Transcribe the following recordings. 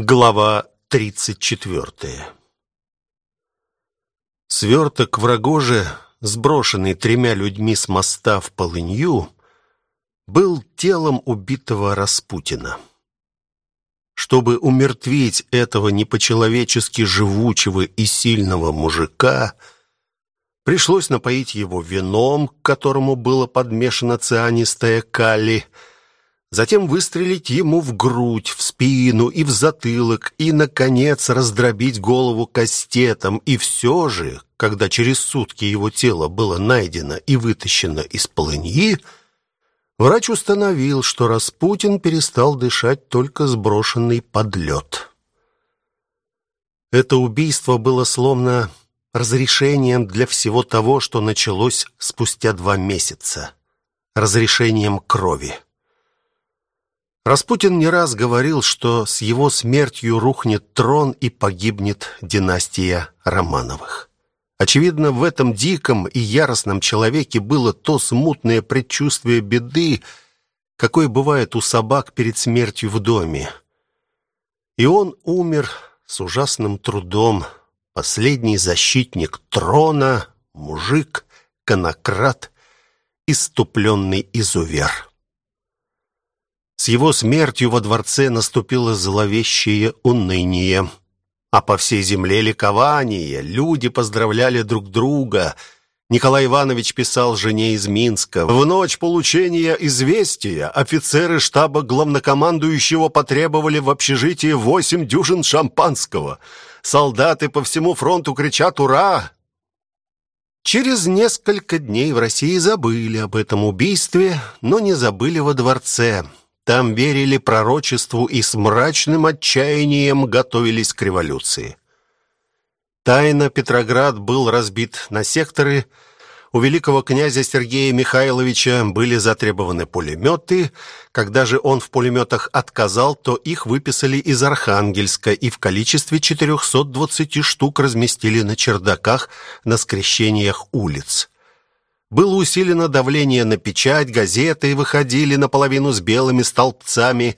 Глава 34 Сверток в Рогоже, сброшенный тремя людьми с моста в Полынью, был телом убитого Распутина. Чтобы умертвить этого не по-человечески живучего и сильного мужика, пришлось напоить его вином, к которому было подмешано цианистая калий, затем выстрелить ему в грудь, в спину и в затылок, и, наконец, раздробить голову кастетом. И все же, когда через сутки его тело было найдено и вытащено из полыньи, Врач установил, что Распутин перестал дышать только сброшенный под лед. Это убийство было словно разрешением для всего того, что началось спустя два месяца. Разрешением крови. Распутин не раз говорил, что с его смертью рухнет трон и погибнет династия Романовых. Очевидно, в этом диком и яростном человеке было то смутное предчувствие беды, какое бывает у собак перед смертью в доме. И он умер с ужасным трудом, последний защитник трона, мужик, конократ, иступленный изувер. С его смертью во дворце наступило зловещее уныние а по всей земле ликование. Люди поздравляли друг друга. Николай Иванович писал жене из Минска. В ночь получения известия офицеры штаба главнокомандующего потребовали в общежитии восемь дюжин шампанского. Солдаты по всему фронту кричат «Ура!». Через несколько дней в России забыли об этом убийстве, но не забыли во дворце. Там верили пророчеству и с мрачным отчаянием готовились к революции. Тайно Петроград был разбит на секторы. У великого князя Сергея Михайловича были затребованы пулеметы. Когда же он в пулеметах отказал, то их выписали из Архангельска и в количестве 420 штук разместили на чердаках на скрещениях улиц. Было усилено давление на печать, газеты выходили наполовину с белыми столбцами.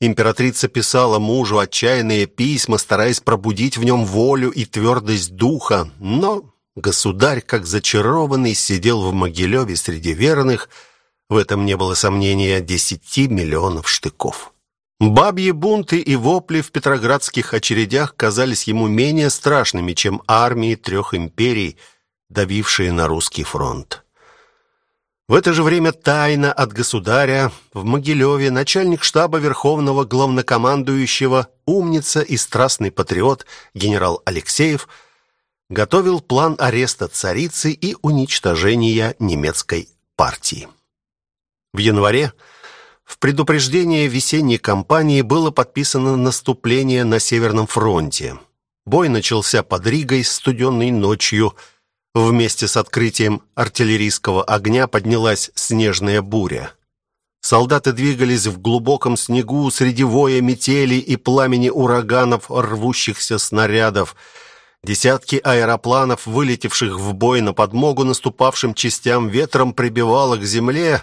Императрица писала мужу отчаянные письма, стараясь пробудить в нем волю и твердость духа, но государь, как зачарованный, сидел в Могилеве среди верных, в этом не было сомнения, десяти миллионов штыков. Бабьи бунты и вопли в петроградских очередях казались ему менее страшными, чем армии трех империй – давившие на русский фронт. В это же время тайно от государя в Могилеве начальник штаба Верховного главнокомандующего, умница и страстный патриот генерал Алексеев готовил план ареста царицы и уничтожения немецкой партии. В январе в предупреждение весенней кампании было подписано наступление на Северном фронте. Бой начался под Ригой студенной ночью – Вместе с открытием артиллерийского огня поднялась снежная буря. Солдаты двигались в глубоком снегу среди воя метели и пламени ураганов рвущихся снарядов. Десятки аэропланов, вылетевших в бой на подмогу наступавшим частям, ветром прибивало к земле,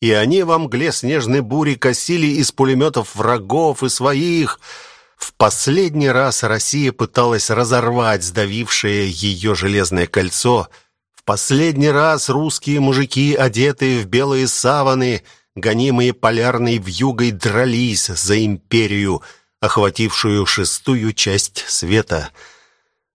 и они во мгле снежной бури косили из пулеметов врагов и своих – в последний раз Россия пыталась разорвать сдавившее ее железное кольцо. В последний раз русские мужики, одетые в белые саваны, гонимые полярной вьюгой, дрались за империю, охватившую шестую часть света,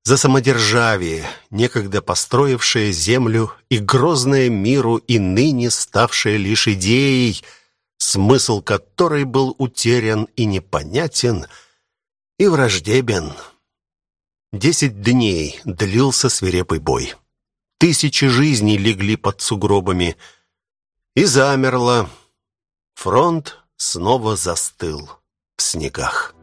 за самодержавие, некогда построившее землю и грозное миру и ныне ставшее лишь идеей, смысл которой был утерян и непонятен — и враждебен. Десять дней длился свирепый бой. Тысячи жизней легли под сугробами. И замерло. Фронт снова застыл в снегах.